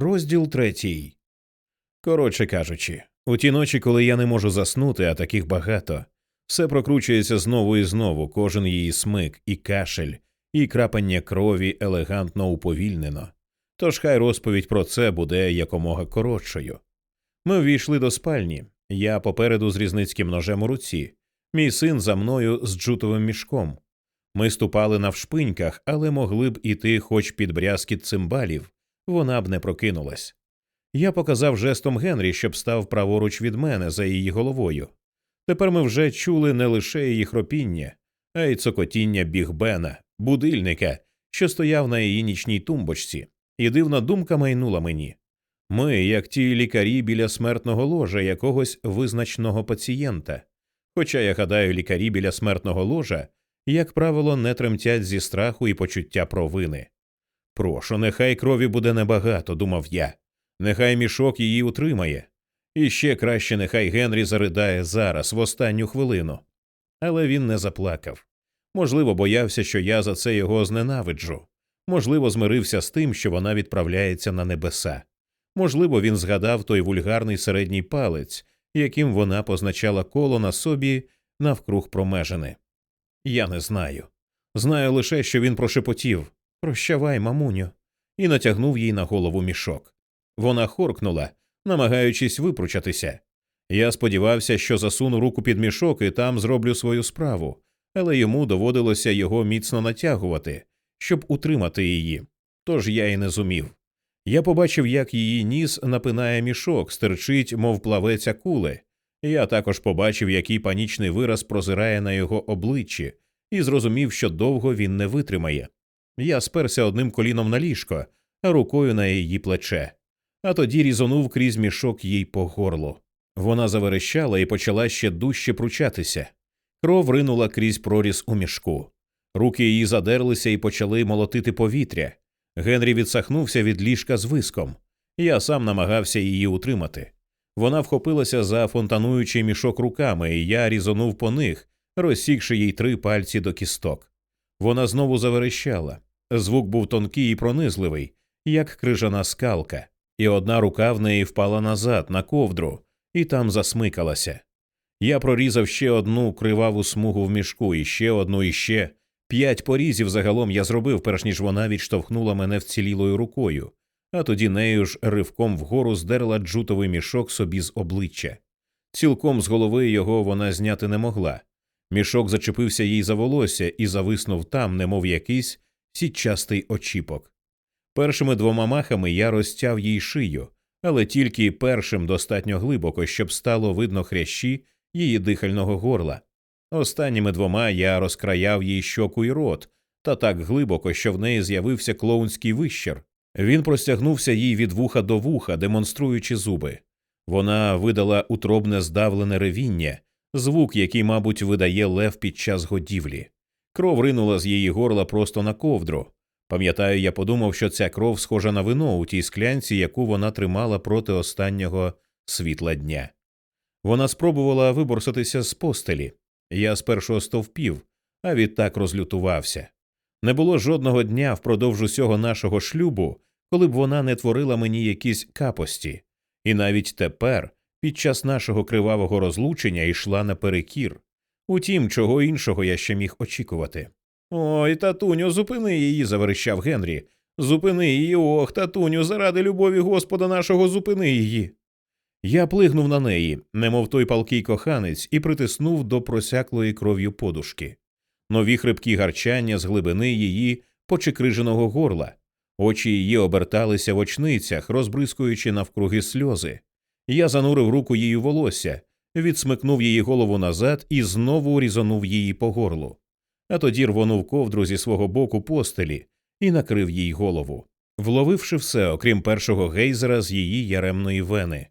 Розділ третій. Коротше кажучи, у ті ночі, коли я не можу заснути, а таких багато, все прокручується знову і знову, кожен її смик, і кашель, і крапання крові елегантно уповільнено. Тож хай розповідь про це буде якомога коротшою. Ми ввійшли до спальні, я попереду з різницьким ножем у руці, мій син за мною з джутовим мішком. Ми ступали навшпиньках, але могли б іти хоч під брязкіт цимбалів, вона б не прокинулась. Я показав жестом Генрі, щоб став праворуч від мене за її головою. Тепер ми вже чули не лише її хропіння, а й цокотіння бігбена, будильника, що стояв на її нічній тумбочці, і дивна думка майнула мені. Ми, як ті лікарі біля смертного ложа якогось визначного пацієнта. Хоча я гадаю, лікарі біля смертного ложа, як правило, не тремтять зі страху і почуття провини. Прошу, нехай крові буде небагато, думав я. Нехай мішок її утримає. І ще краще, нехай Генрі заридає зараз, в останню хвилину. Але він не заплакав. Можливо, боявся, що я за це його зненавиджу. Можливо, змирився з тим, що вона відправляється на небеса. Можливо, він згадав той вульгарний середній палець, яким вона позначала коло на собі навкруг промежини. Я не знаю. Знаю лише, що він прошепотів Прощавай, мамуню, і натягнув їй на голову мішок. Вона хоркнула, намагаючись випручатися. Я сподівався, що засуну руку під мішок і там зроблю свою справу, але йому доводилося його міцно натягувати, щоб утримати її. Тож я й не зумів. Я побачив, як її ніс напинає мішок, стерчить, мов плавець акули. Я також побачив, який панічний вираз прозирає на його обличчі, і зрозумів, що довго він не витримає. Я сперся одним коліном на ліжко, а рукою на її плече, а тоді різонув крізь мішок їй по горлу. Вона заверещала і почала ще дужче пручатися. Кров ринула крізь проріз у мішку. Руки її задерлися і почали молотити повітря. Генрі відсахнувся від ліжка з виском. Я сам намагався її утримати. Вона вхопилася за фонтануючий мішок руками, і я різонув по них, розсікши їй три пальці до кісток. Вона знову заверещала. Звук був тонкий і пронизливий, як крижана скалка, і одна рука в неї впала назад, на ковдру, і там засмикалася. Я прорізав ще одну криваву смугу в мішку, і ще одну, і ще. П'ять порізів загалом я зробив, перш ніж вона відштовхнула мене вцілілою рукою, а тоді нею ж ривком вгору здерла джутовий мішок собі з обличчя. Цілком з голови його вона зняти не могла. Мішок зачепився їй за волосся і зависнув там, немов якийсь сітчастий очіпок. Першими двома махами я розтяв їй шию, але тільки першим достатньо глибоко, щоб стало видно хрящі її дихального горла. Останніми двома я розкраяв їй щоку й рот, та так глибоко, що в неї з'явився клоунський вищер. Він простягнувся їй від вуха до вуха, демонструючи зуби. Вона видала утробне здавлене ревіння, звук, який, мабуть, видає лев під час годівлі. Кров ринула з її горла просто на ковдру. Пам'ятаю, я подумав, що ця кров схожа на вино у тій склянці, яку вона тримала проти останнього світла дня. Вона спробувала виборсатися з постелі. Я спершу стовпів, а відтак розлютувався. Не було жодного дня впродовж усього нашого шлюбу, коли б вона не творила мені якісь капості, і навіть тепер, під час нашого кривавого розлучення, йшла наперекір. Утім, чого іншого я ще міг очікувати. Ой, татуню, зупини її, заверещав Генрі. Зупини її, ох, татуню, заради любові Господа нашого, зупини її. Я плигнув на неї, немов той палкий коханець, і притиснув до просяклої кров'ю подушки. Нові хрипкі гарчання з глибини її почекриженого горла, очі її оберталися в очницях, розбризкуючи навкруги сльози. Я занурив руку її волосся, відсмикнув її голову назад і знову різанув її по горлу, а тоді рвонув ковдру зі свого боку постелі і накрив їй голову, вловивши все, окрім першого гейзера з її яремної вени.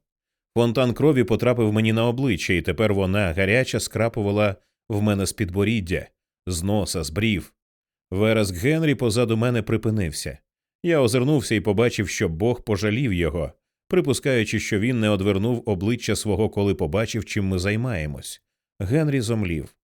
Фонтан крові потрапив мені на обличчя, і тепер вона гаряча скрапувала в мене з підборіддя, з носа, з брів. Вереск Генрі позаду мене припинився. Я озирнувся і побачив, що Бог пожалів його, припускаючи, що він не одвернув обличчя свого, коли побачив, чим ми займаємось. Генрі зомлів.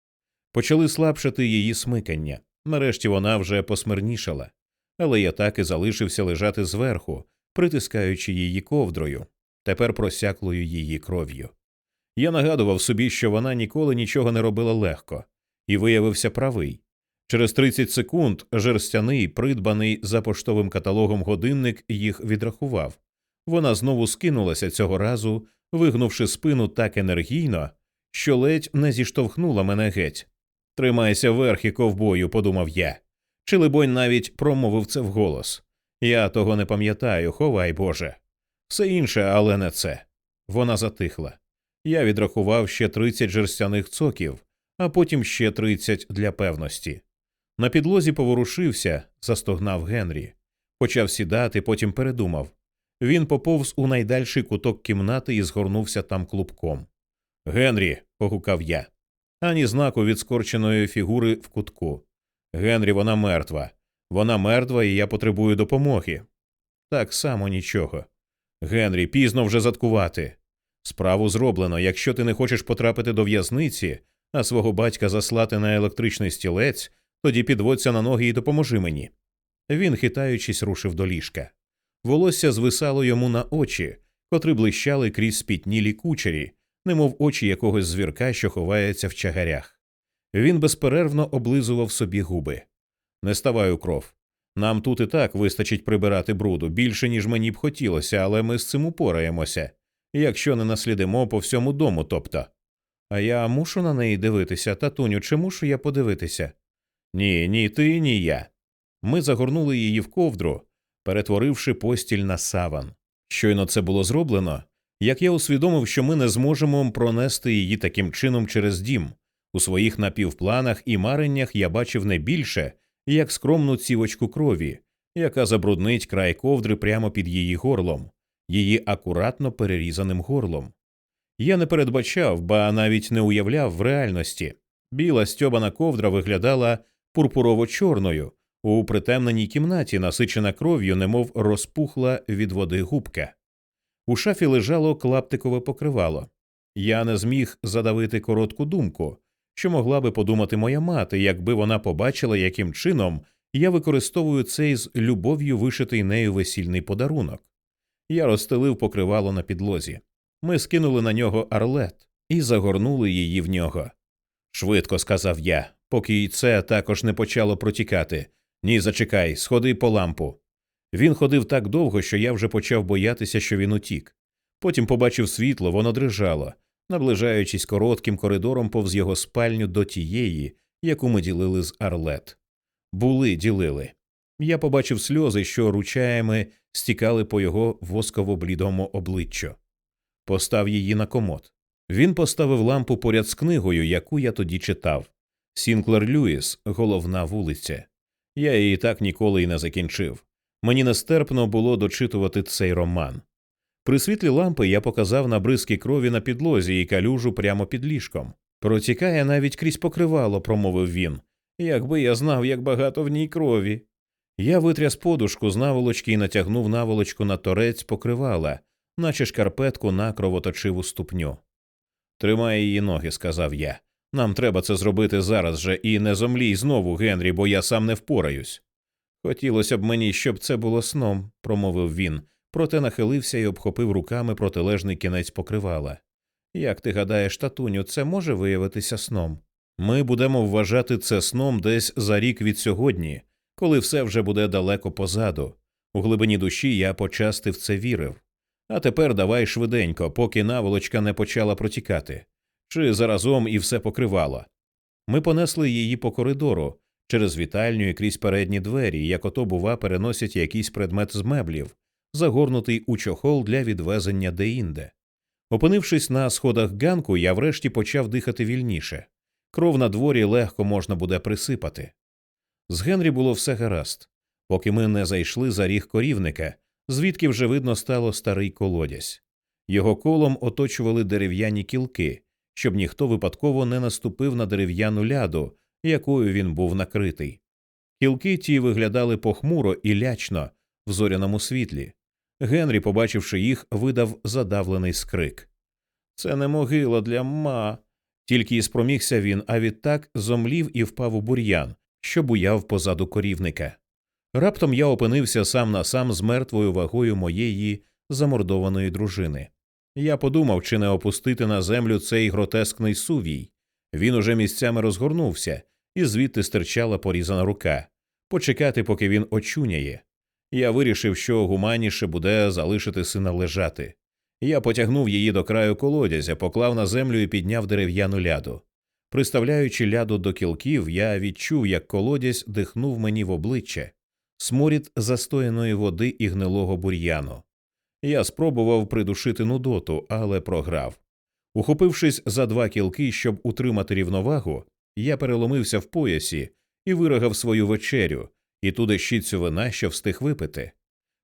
Почали слабшати її смикання. Нарешті вона вже посмирнішала. Але я так і залишився лежати зверху, притискаючи її ковдрою, тепер просяклою її кров'ю. Я нагадував собі, що вона ніколи нічого не робила легко, і виявився правий. Через 30 секунд жерстяний, придбаний за поштовим каталогом годинник їх відрахував. Вона знову скинулася цього разу, вигнувши спину так енергійно, що ледь не зіштовхнула мене геть. Тримайся верхи, ковбою, подумав я. Чи, либонь, навіть промовив це вголос. Я того не пам'ятаю, ховай Боже. Все інше, але не це. Вона затихла. Я відрахував ще тридцять жерстяних цоків, а потім ще тридцять для певності. На підлозі поворушився, застогнав Генрі, почав сідати, потім передумав. Він поповз у найдальший куток кімнати і згорнувся там клубком. Генрі. погукав я. Ані знаку від скорченої фігури в кутку. Генрі, вона мертва. Вона мертва, і я потребую допомоги. Так само нічого. Генрі, пізно вже заткувати. Справу зроблено. Якщо ти не хочеш потрапити до в'язниці, а свого батька заслати на електричний стілець, тоді підводься на ноги і допоможи мені. Він, хитаючись, рушив до ліжка. Волосся звисало йому на очі, котрі блищали крізь спітнілі кучері, немов очі якогось звірка, що ховається в чагарях. Він безперервно облизував собі губи. Не ставай у кров. Нам тут і так вистачить прибирати бруду більше, ніж мені б хотілося, але ми з цим упораємося, якщо не наслідимо по всьому дому, тобто. А я мушу на неї дивитися, татуню, чи мушу я подивитися? Ні, ні ти, ні я. Ми загорнули її в ковдру, перетворивши постіль на саван. Щойно це було зроблено, як я усвідомив, що ми не зможемо пронести її таким чином через дім. У своїх напівпланах і мареннях я бачив не більше, як скромну цівочку крові, яка забруднить край ковдри прямо під її горлом, її акуратно перерізаним горлом. Я не передбачав, ба навіть не уявляв в реальності. Біла стьобана ковдра виглядала пурпурово чорною, у притемненій кімнаті, насичена кров'ю, немов розпухла від води губка. У шафі лежало клаптикове покривало. Я не зміг задавити коротку думку, що могла би подумати моя мати, якби вона побачила, яким чином я використовую цей з любов'ю вишитий нею весільний подарунок. Я розстелив покривало на підлозі. Ми скинули на нього арлет і загорнули її в нього. Швидко сказав я, поки й це також не почало протікати. Ні, зачекай, сходи по лампу. Він ходив так довго, що я вже почав боятися, що він утік. Потім побачив світло, воно дрижало, наближаючись коротким коридором повз його спальню до тієї, яку ми ділили з Арлет. Були, ділили. Я побачив сльози, що ручаями стікали по його восково блідому обличчю. Постав її на комод. Він поставив лампу поряд з книгою, яку я тоді читав. Сінклер Люїс, головна вулиця. Я її так ніколи й не закінчив. Мені нестерпно було дочитувати цей роман. При світлі лампи я показав набризки крові на підлозі і калюжу прямо під ліжком. Протікає навіть крізь покривало, промовив він. Якби я знав, як багато в ній крові. Я витряс подушку з наволочки і натягнув наволочку на торець покривала, наче шкарпетку на кровоточиву ступню. Тримай її ноги, сказав я. Нам треба це зробити зараз же і не зомлій знову, Генрі, бо я сам не впораюсь. Хотілося б мені, щоб це було сном, промовив він, проте нахилився і обхопив руками протилежний кінець покривала. Як ти гадаєш, татуню, це може виявитися сном? Ми будемо вважати це сном десь за рік від сьогодні, коли все вже буде далеко позаду. У глибині душі я почасти в це вірив. А тепер давай швиденько, поки наволочка не почала протікати, чи заразом і все покривало. Ми понесли її по коридору, через вітальню і крізь передні двері, як ото, бува, переносять якийсь предмет з меблів, загорнутий у чохол для відвезення деінде. Опинившись на сходах ганку, я врешті почав дихати вільніше. Кров на дворі легко можна буде присипати. З Генрі було все гаразд, поки ми не зайшли за ріг корівника, звідки вже видно стало старий колодязь. Його колом оточували дерев'яні кілки, щоб ніхто випадково не наступив на дерев'яну ляду, якою він був накритий. Кілки ті виглядали похмуро і лячно в зоряному світлі. Генрі, побачивши їх, видав задавлений скрик. Це не могила для ма. Тільки і спромігся він, а відтак зомлів і впав у бур'ян, що буяв позаду корівника. Раптом я опинився сам на сам з мертвою вагою моєї замордованої дружини. Я подумав, чи не опустити на землю цей гротескний сувій. Він уже місцями розгорнувся, і звідти стирчала порізана рука, почекати, поки він очуняє. Я вирішив, що гуманніше буде залишити сина лежати. Я потягнув її до краю колодязя, поклав на землю і підняв дерев'яну ляду. Приставляючи ляду до кілків, я відчув, як колодязь дихнув мені в обличчя, сморід застояної води і гнилого бур'яну. Я спробував придушити нудоту, але програв. Ухопившись за два кілки, щоб утримати рівновагу, я переломився в поясі і вирогав свою вечерю, і ту дещицю вина, що встиг випити.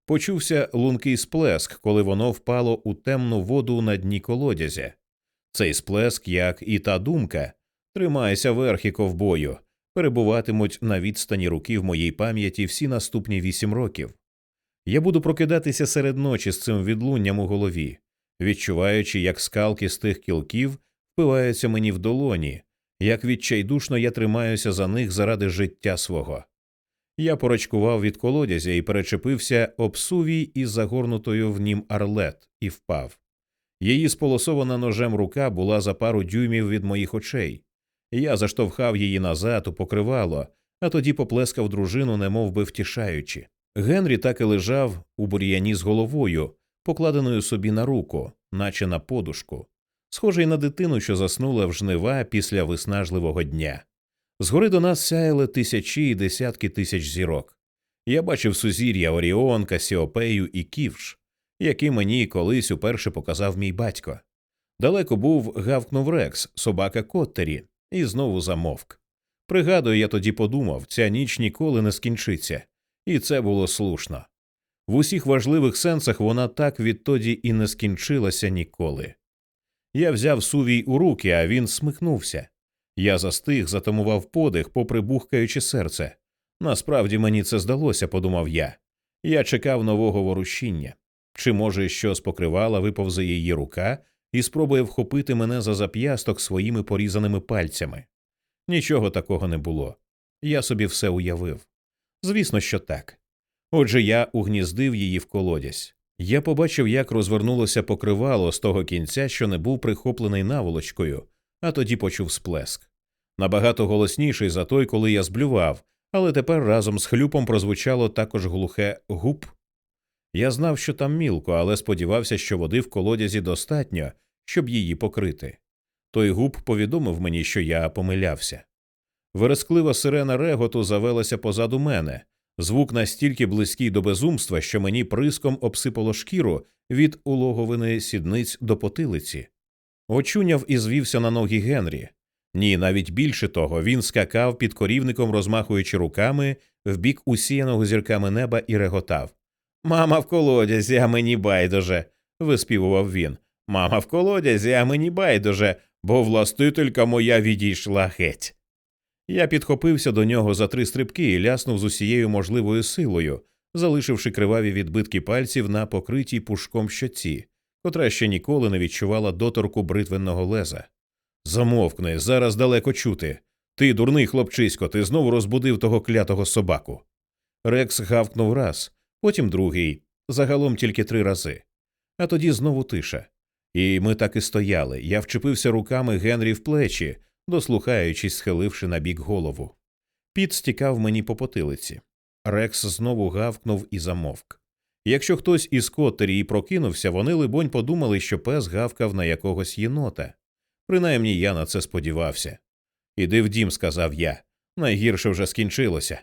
Почувся лункий сплеск, коли воно впало у темну воду на дні колодязя. Цей сплеск, як і та думка, тримайся верхи ковбою, перебуватимуть на відстані руки в моїй пам'яті всі наступні вісім років. Я буду прокидатися серед ночі з цим відлунням у голові, відчуваючи, як скалки з тих кілків впиваються мені в долоні, як відчайдушно я тримаюся за них заради життя свого. Я порочкував від колодязя і перечепився об сувій із загорнутою в нім арлет і впав. Її сполосована ножем рука була за пару дюймів від моїх очей. Я заштовхав її назад у покривало, а тоді поплескав дружину, немов би втішаючи. Генрі так і лежав у бур'яні з головою, покладеною собі на руку, наче на подушку, схожий на дитину, що заснула в жнива після виснажливого дня. Згори до нас сяяли тисячі і десятки тисяч зірок. Я бачив сузір'я Оріон, Касіопею і Ківш, які мені колись уперше показав мій батько. Далеко був гавкнув Рекс, собака Коттері, і знову замовк. Пригадую, я тоді подумав, ця ніч ніколи не скінчиться, і це було слушно. В усіх важливих сенсах вона так відтоді і не скінчилася ніколи. Я взяв сувій у руки, а він смикнувся. Я застиг, затамував подих, попри бухкаюче серце. Насправді мені це здалося, подумав я. Я чекав нового ворушіння. Чи, може, щось покривала, виповзе її рука і спробує вхопити мене за зап'ясток своїми порізаними пальцями? Нічого такого не було. Я собі все уявив. Звісно, що так. Отже, я угніздив її в колодязь. Я побачив, як розвернулося покривало з того кінця, що не був прихоплений наволочкою, а тоді почув сплеск. Набагато голосніший за той, коли я зблював, але тепер разом з хлюпом прозвучало також глухе гуп. Я знав, що там мілко, але сподівався, що води в колодязі достатньо, щоб її покрити. Той губ повідомив мені, що я помилявся. Вересклива сирена реготу завелася позаду мене, звук настільки близький до безумства, що мені приском обсипало шкіру від улоговини сідниць до потилиці. Очуняв і звівся на ноги Генрі. Ні, навіть більше того, він скакав під корівником, розмахуючи руками в бік усіяного зірками неба і реготав. Мама в колодязі, а мені байдуже. виспівував він. Мама в колодязі, а мені байдуже, бо властителька моя відійшла геть. Я підхопився до нього за три стрибки і ляснув з усією можливою силою, залишивши криваві відбитки пальців на покритій пушком щоці, котра ще ніколи не відчувала доторку бритвенного леза. Замовкни, зараз далеко чути. Ти, дурний хлопчисько, ти знову розбудив того клятого собаку. Рекс гавкнув раз, потім другий, загалом тільки три рази. А тоді знову тиша. І ми так і стояли. Я вчепився руками Генрі в плечі, дослухаючись, схиливши на бік голову. Піт стікав мені по потилиці. Рекс знову гавкнув і замовк. Якщо хтось із Коттері і прокинувся, вони, либонь, подумали, що пес гавкав на якогось єнота. Принаймні я на це сподівався. Іди в дім, сказав я. Найгірше вже скінчилося.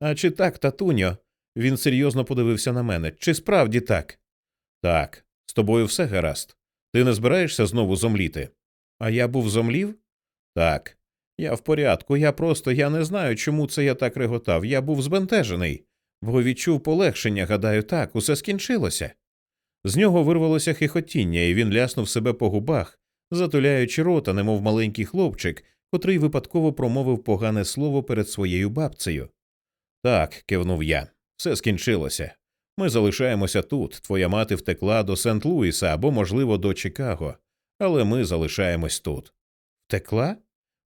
А чи так, татуньо? Він серйозно подивився на мене. Чи справді так? Так, з тобою все гаразд. Ти не збираєшся знову зомліти? А я був зомлів? Так. Я в порядку, я просто я не знаю, чому це я так реготав. Я був збентежений, бо відчув полегшення, гадаю, так, усе скінчилося. З нього вирвалося хихотіння, і він ляснув себе по губах, затуляючи рота, немов маленький хлопчик, котрий випадково промовив погане слово перед своєю бабцею. Так, кивнув я, все скінчилося. Ми залишаємося тут. Твоя мати втекла до Сент Луіса або, можливо, до Чикаго, але ми залишаємось тут. Втекла?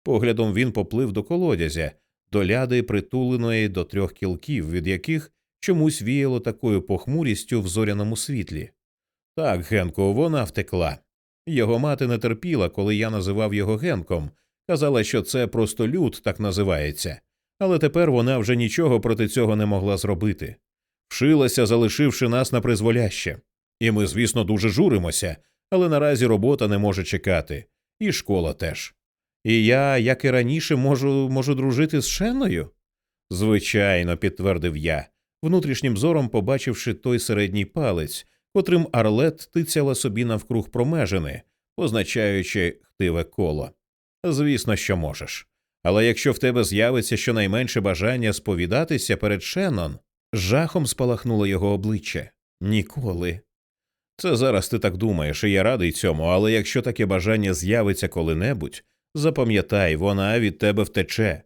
Поглядом він поплив до колодязя, до ляди, притуленої до трьох кілків, від яких чомусь віяло такою похмурістю в зоряному світлі. Так, Генко, вона втекла. Його мати не терпіла, коли я називав його Генком, казала, що це просто люд так називається, але тепер вона вже нічого проти цього не могла зробити. Вшилася, залишивши нас на призволяще. І ми, звісно, дуже журимося, але наразі робота не може чекати, і школа теж. І я, як і раніше, можу, можу дружити з Шенною? Звичайно, підтвердив я, внутрішнім зором побачивши той середній палець, котрим Арлет тицяла собі навкруг промежини, позначаючи хтиве коло. Звісно, що можеш. Але якщо в тебе з'явиться щонайменше бажання сповідатися перед Шеннон, жахом спалахнуло його обличчя. Ніколи. Це зараз ти так думаєш, і я радий цьому, але якщо таке бажання з'явиться коли-небудь, запам'ятай, вона від тебе втече.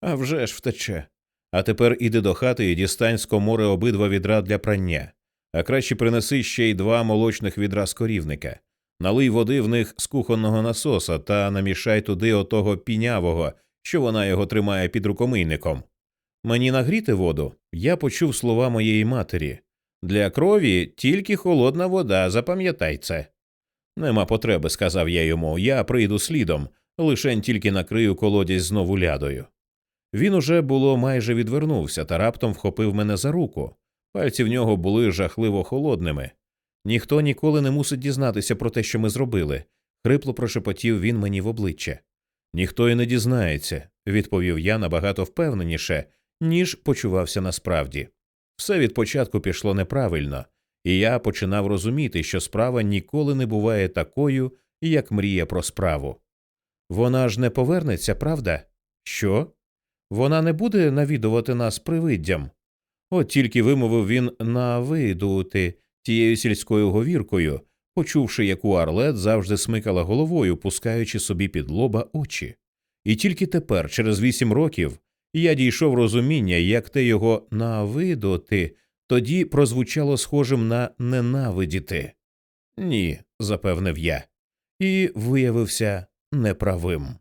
А вже ж втече. А тепер іди до хати і дістань з комори обидва відра для прання, а краще принеси ще й два молочних відра з корівника. Налий води в них з кухонного насоса та намішай туди отого пінявого, що вона його тримає під рукомийником. Мені нагріти воду, я почув слова моєї матері. Для крові тільки холодна вода, запам'ятай це. Нема потреби, сказав я йому, я прийду слідом, лишень тільки накрию колодязь знову лядою. Він уже було майже відвернувся та раптом вхопив мене за руку. Пальці в нього були жахливо холодними. Ніхто ніколи не мусить дізнатися про те, що ми зробили, хрипло прошепотів він мені в обличчя. Ніхто і не дізнається, відповів я набагато впевненіше, ніж почувався насправді. Все від початку пішло неправильно, і я починав розуміти, що справа ніколи не буває такою, як мрія про справу. Вона ж не повернеться, правда? Що? Вона не буде навідувати нас привиддям. От тільки вимовив він навидути тією сільською говіркою, почувши, яку Арлет завжди смикала головою, пускаючи собі під лоба очі. І тільки тепер, через вісім років, я дійшов розуміння, як те його навидоти тоді прозвучало схожим на ненавидіти. Ні, запевнив я, і виявився неправим.